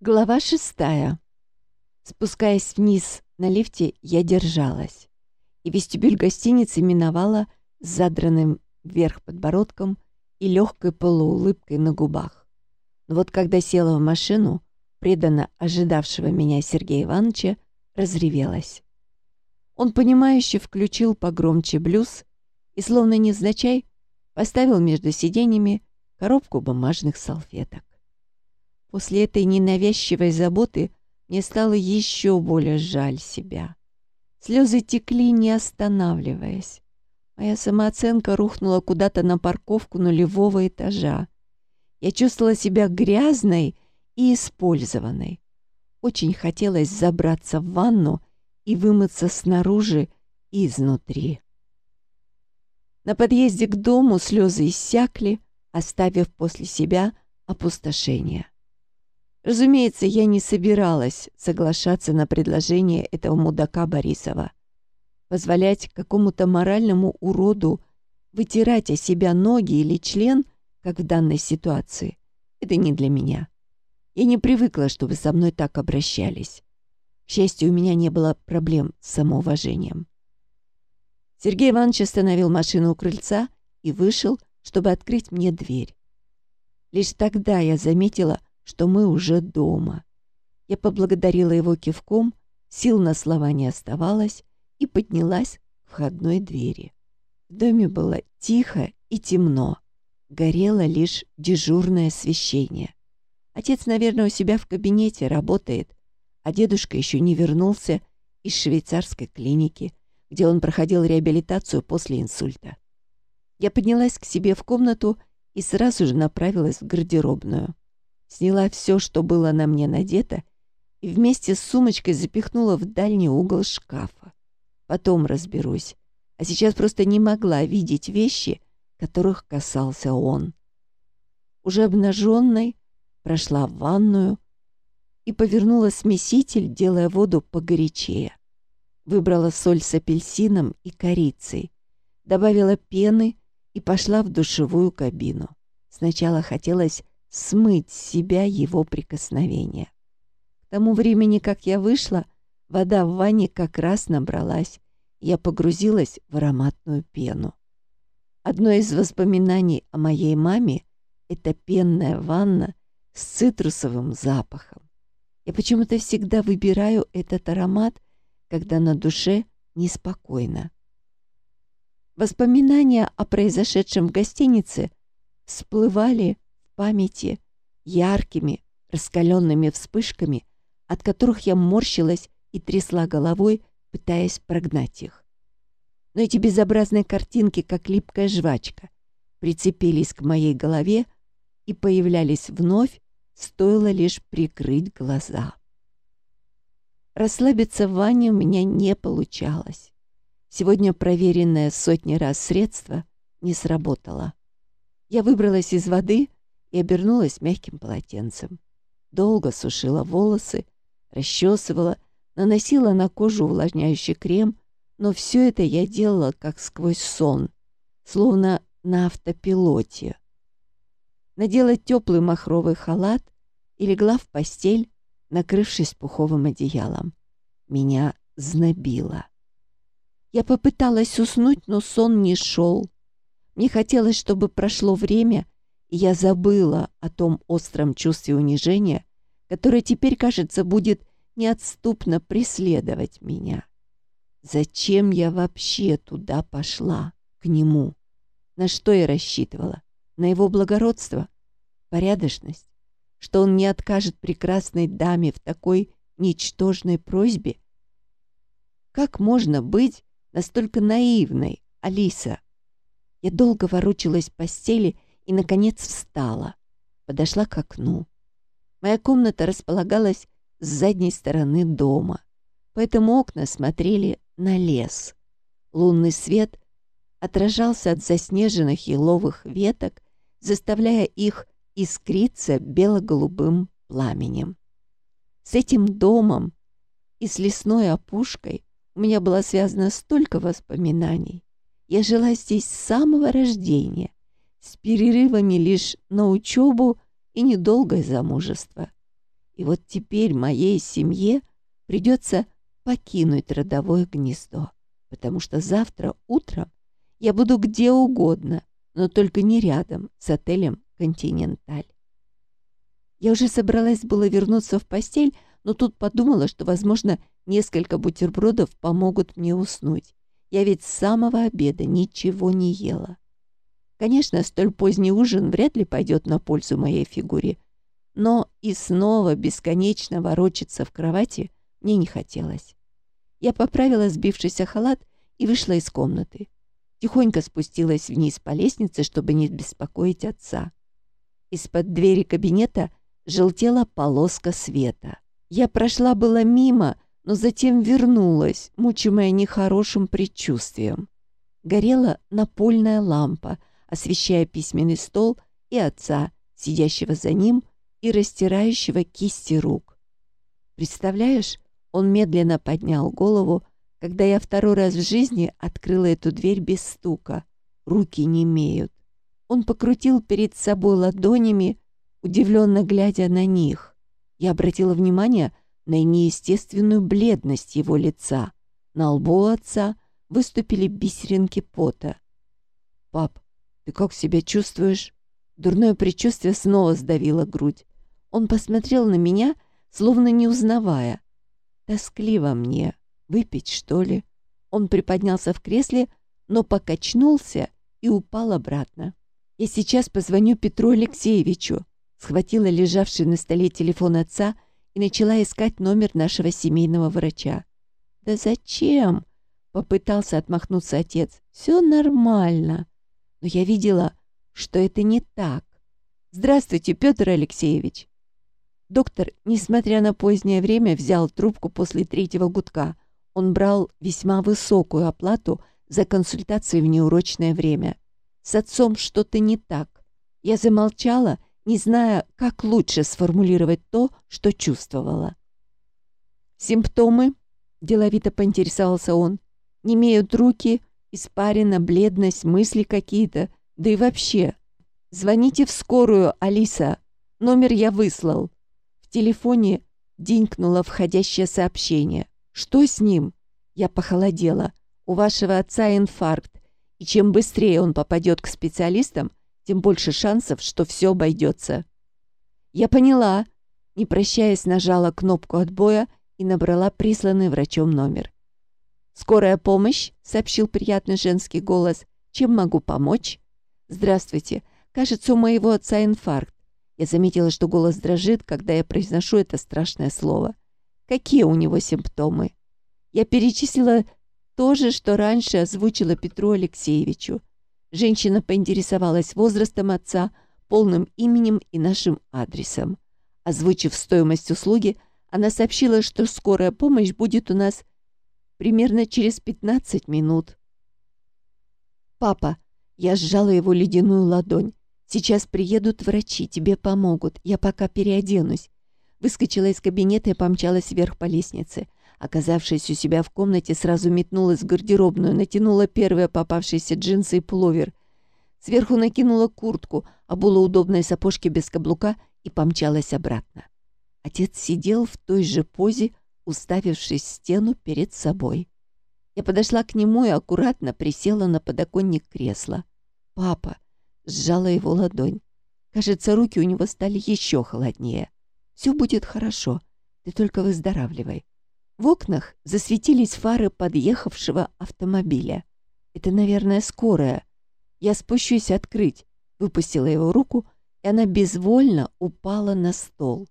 Глава шестая. Спускаясь вниз на лифте, я держалась. И вестибюль гостиницы миновала с задранным вверх подбородком и легкой полуулыбкой на губах. Но вот когда села в машину, преданно ожидавшего меня Сергея Ивановича, разревелась. Он, понимающе включил погромче блюз и, словно незначай, поставил между сиденьями коробку бумажных салфеток. После этой ненавязчивой заботы мне стало еще более жаль себя. Слезы текли, не останавливаясь. Моя самооценка рухнула куда-то на парковку нулевого этажа. Я чувствовала себя грязной и использованной. Очень хотелось забраться в ванну и вымыться снаружи и изнутри. На подъезде к дому слезы иссякли, оставив после себя опустошение. Разумеется, я не собиралась соглашаться на предложение этого мудака Борисова. Позволять какому-то моральному уроду вытирать о себя ноги или член, как в данной ситуации, это не для меня. Я не привыкла, чтобы со мной так обращались. К счастью, у меня не было проблем с самоуважением. Сергей Иванович остановил машину у крыльца и вышел, чтобы открыть мне дверь. Лишь тогда я заметила, что мы уже дома. Я поблагодарила его кивком, сил на слова не оставалось и поднялась к входной двери. В доме было тихо и темно. Горело лишь дежурное освещение. Отец, наверное, у себя в кабинете работает, а дедушка еще не вернулся из швейцарской клиники, где он проходил реабилитацию после инсульта. Я поднялась к себе в комнату и сразу же направилась в гардеробную сняла все, что было на мне надето, и вместе с сумочкой запихнула в дальний угол шкафа. Потом разберусь. А сейчас просто не могла видеть вещи, которых касался он. Уже обнаженной прошла в ванную и повернула смеситель, делая воду погорячее. Выбрала соль с апельсином и корицей, добавила пены и пошла в душевую кабину. Сначала хотелось смыть с себя его прикосновение. К тому времени, как я вышла, вода в ванне как раз набралась. Я погрузилась в ароматную пену. Одно из воспоминаний о моей маме — это пенная ванна с цитрусовым запахом. Я почему-то всегда выбираю этот аромат, когда на душе неспокойно. Воспоминания о произошедшем в гостинице всплывали памяти яркими, раскаленными вспышками, от которых я морщилась и трясла головой, пытаясь прогнать их. Но эти безобразные картинки, как липкая жвачка, прицепились к моей голове и появлялись вновь, стоило лишь прикрыть глаза. Расслабиться в ванне у меня не получалось. Сегодня проверенное сотни раз средство не сработало. Я выбралась из воды, и обернулась мягким полотенцем. Долго сушила волосы, расчесывала, наносила на кожу увлажняющий крем, но все это я делала как сквозь сон, словно на автопилоте. Надела теплый махровый халат и легла в постель, накрывшись пуховым одеялом. Меня знобило. Я попыталась уснуть, но сон не шел. Мне хотелось, чтобы прошло время, я забыла о том остром чувстве унижения, которое теперь, кажется, будет неотступно преследовать меня. Зачем я вообще туда пошла, к нему? На что я рассчитывала? На его благородство? Порядочность? Что он не откажет прекрасной даме в такой ничтожной просьбе? Как можно быть настолько наивной, Алиса? Я долго ворочалась в постели и, наконец, встала. Подошла к окну. Моя комната располагалась с задней стороны дома, поэтому окна смотрели на лес. Лунный свет отражался от заснеженных еловых веток, заставляя их искриться бело-голубым пламенем. С этим домом и с лесной опушкой у меня было связано столько воспоминаний. Я жила здесь с самого рождения, с перерывами лишь на учебу и недолгое замужество. И вот теперь моей семье придется покинуть родовое гнездо, потому что завтра утром я буду где угодно, но только не рядом с отелем «Континенталь». Я уже собралась было вернуться в постель, но тут подумала, что, возможно, несколько бутербродов помогут мне уснуть. Я ведь с самого обеда ничего не ела. Конечно, столь поздний ужин вряд ли пойдет на пользу моей фигуре, но и снова бесконечно ворочаться в кровати мне не хотелось. Я поправила сбившийся халат и вышла из комнаты. Тихонько спустилась вниз по лестнице, чтобы не беспокоить отца. Из-под двери кабинета желтела полоска света. Я прошла было мимо, но затем вернулась, мучимая нехорошим предчувствием. Горела напольная лампа, освещая письменный стол и отца, сидящего за ним и растирающего кисти рук. Представляешь, он медленно поднял голову, когда я второй раз в жизни открыла эту дверь без стука. Руки не имеют. Он покрутил перед собой ладонями, удивленно глядя на них. Я обратила внимание на неестественную бледность его лица. На лбу отца выступили бисеринки пота. «Пап, ты как себя чувствуешь?» Дурное предчувствие снова сдавило грудь. Он посмотрел на меня, словно не узнавая. Тоскливо мне. Выпить, что ли? Он приподнялся в кресле, но покачнулся и упал обратно. Я сейчас позвоню Петру Алексеевичу. Схватила лежавший на столе телефон отца и начала искать номер нашего семейного врача. «Да зачем?» — попытался отмахнуться отец. «Все нормально». Но я видела, что это не так. «Здравствуйте, Петр Алексеевич!» Доктор, несмотря на позднее время, взял трубку после третьего гудка. Он брал весьма высокую оплату за консультации в неурочное время. С отцом что-то не так. Я замолчала, не зная, как лучше сформулировать то, что чувствовала. «Симптомы?» – деловито поинтересовался он. «Не имеют руки, испарина, бледность, мысли какие-то, да и вообще. Звоните в скорую, Алиса. Номер я выслал». В телефоне динкнуло входящее сообщение. «Что с ним?» Я похолодела. «У вашего отца инфаркт, и чем быстрее он попадет к специалистам, тем больше шансов, что все обойдется». «Я поняла», не прощаясь, нажала кнопку отбоя и набрала присланный врачом номер. «Скорая помощь», — сообщил приятный женский голос. «Чем могу помочь?» «Здравствуйте. Кажется, у моего отца инфаркт. Я заметила, что голос дрожит, когда я произношу это страшное слово. Какие у него симптомы? Я перечислила то же, что раньше озвучила Петру Алексеевичу. Женщина поинтересовалась возрастом отца, полным именем и нашим адресом. Озвучив стоимость услуги, она сообщила, что скорая помощь будет у нас примерно через 15 минут. «Папа!» Я сжала его ледяную ладонь. Сейчас приедут врачи, тебе помогут. Я пока переоденусь. Выскочила из кабинета и помчалась вверх по лестнице. Оказавшись у себя в комнате, сразу метнулась в гардеробную, натянула первые попавшиеся джинсы и пуловер. Сверху накинула куртку, обула удобные сапожки без каблука и помчалась обратно. Отец сидел в той же позе, уставившись в стену перед собой. Я подошла к нему и аккуратно присела на подоконник кресла. «Папа!» сжала его ладонь. Кажется, руки у него стали еще холоднее. «Все будет хорошо. Ты только выздоравливай». В окнах засветились фары подъехавшего автомобиля. «Это, наверное, скорая. Я спущусь открыть». Выпустила его руку, и она безвольно упала на стол.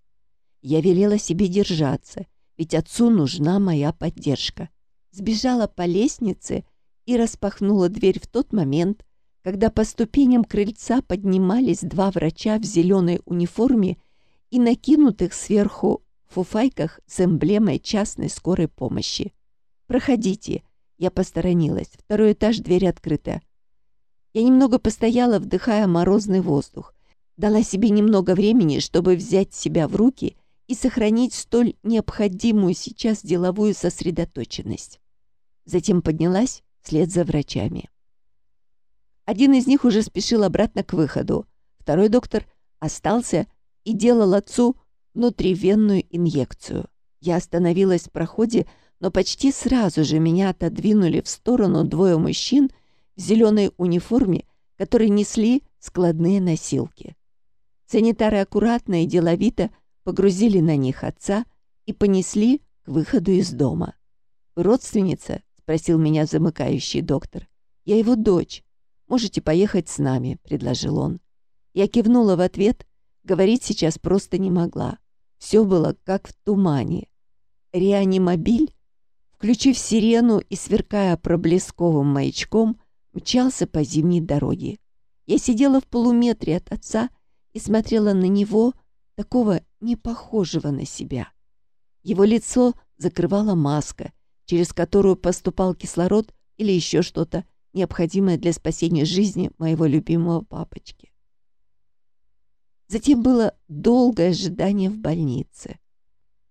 Я велела себе держаться, ведь отцу нужна моя поддержка. Сбежала по лестнице и распахнула дверь в тот момент, когда по ступеням крыльца поднимались два врача в зеленой униформе и накинутых сверху фуфайках с эмблемой частной скорой помощи. «Проходите». Я посторонилась. Второй этаж, дверь открыта. Я немного постояла, вдыхая морозный воздух. Дала себе немного времени, чтобы взять себя в руки и сохранить столь необходимую сейчас деловую сосредоточенность. Затем поднялась вслед за врачами. Один из них уже спешил обратно к выходу. Второй доктор остался и делал отцу внутривенную инъекцию. Я остановилась в проходе, но почти сразу же меня отодвинули в сторону двое мужчин в зеленой униформе, которые несли складные носилки. Санитары аккуратно и деловито погрузили на них отца и понесли к выходу из дома. «Родственница?» — спросил меня замыкающий доктор. «Я его дочь. Можете поехать с нами», — предложил он. Я кивнула в ответ, говорить сейчас просто не могла. Все было как в тумане. Реанимобиль, включив сирену и сверкая проблесковым маячком, мчался по зимней дороге. Я сидела в полуметре от отца и смотрела на него, такого не похожего на себя. Его лицо закрывала маска, через которую поступал кислород или еще что-то, необходимое для спасения жизни моего любимого папочки. Затем было долгое ожидание в больнице.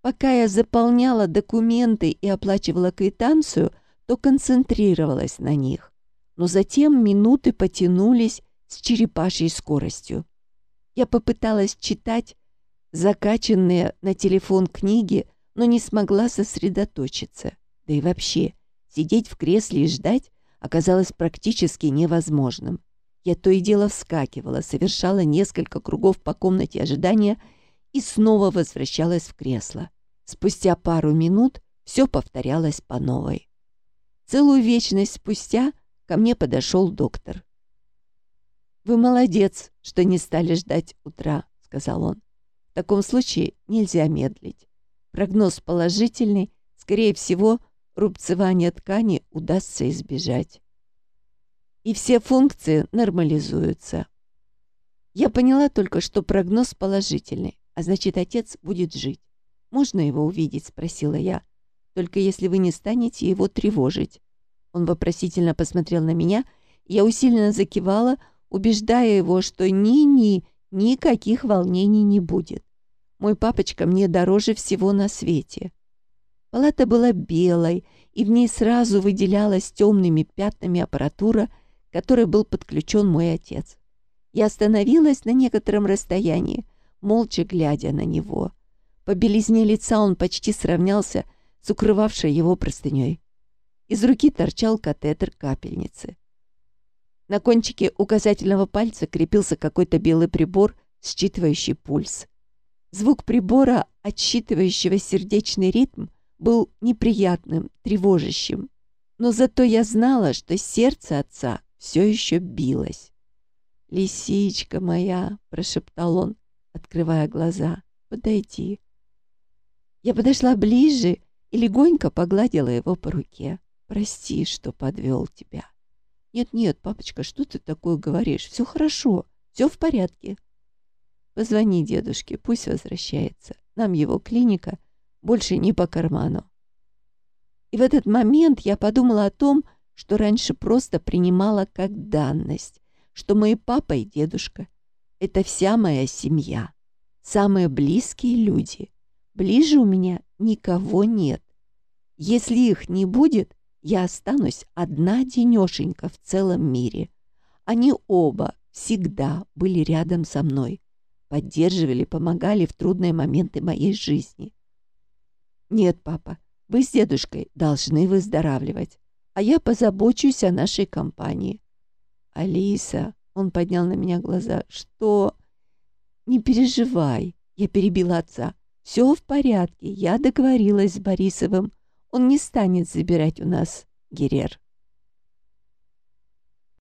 Пока я заполняла документы и оплачивала квитанцию, то концентрировалась на них. Но затем минуты потянулись с черепашьей скоростью. Я попыталась читать закачанные на телефон книги, но не смогла сосредоточиться. Да и вообще, сидеть в кресле и ждать оказалось практически невозможным. Я то и дело вскакивала, совершала несколько кругов по комнате ожидания и снова возвращалась в кресло. Спустя пару минут все повторялось по новой. Целую вечность спустя ко мне подошел доктор. «Вы молодец, что не стали ждать утра», — сказал он. «В таком случае нельзя медлить. Прогноз положительный, скорее всего, рубцевание ткани удастся избежать и все функции нормализуются. Я поняла только, что прогноз положительный, а значит, отец будет жить. «Можно его увидеть?» — спросила я. «Только если вы не станете его тревожить». Он вопросительно посмотрел на меня, я усиленно закивала, убеждая его, что ни-ни, никаких волнений не будет. Мой папочка мне дороже всего на свете. Палата была белой, и в ней сразу выделялась темными пятнами аппаратура — которой был подключен мой отец. Я остановилась на некотором расстоянии, молча глядя на него. По белизне лица он почти сравнялся с укрывавшей его простыней. Из руки торчал катетер капельницы. На кончике указательного пальца крепился какой-то белый прибор, считывающий пульс. Звук прибора, отсчитывающего сердечный ритм, был неприятным, тревожащим. Но зато я знала, что сердце отца все еще билась. «Лисичка моя!» — прошептал он, открывая глаза. «Подойди». Я подошла ближе и легонько погладила его по руке. «Прости, что подвел тебя». «Нет-нет, папочка, что ты такое говоришь? Все хорошо, все в порядке». «Позвони дедушке, пусть возвращается. Нам его клиника больше не по карману». И в этот момент я подумала о том, что раньше просто принимала как данность, что мои папа и дедушка — это вся моя семья, самые близкие люди. Ближе у меня никого нет. Если их не будет, я останусь одна денешенька в целом мире. Они оба всегда были рядом со мной, поддерживали, помогали в трудные моменты моей жизни. Нет, папа, вы с дедушкой должны выздоравливать а я позабочусь о нашей компании. Алиса, он поднял на меня глаза, что... Не переживай, я перебила отца. Все в порядке, я договорилась с Борисовым. Он не станет забирать у нас Герер.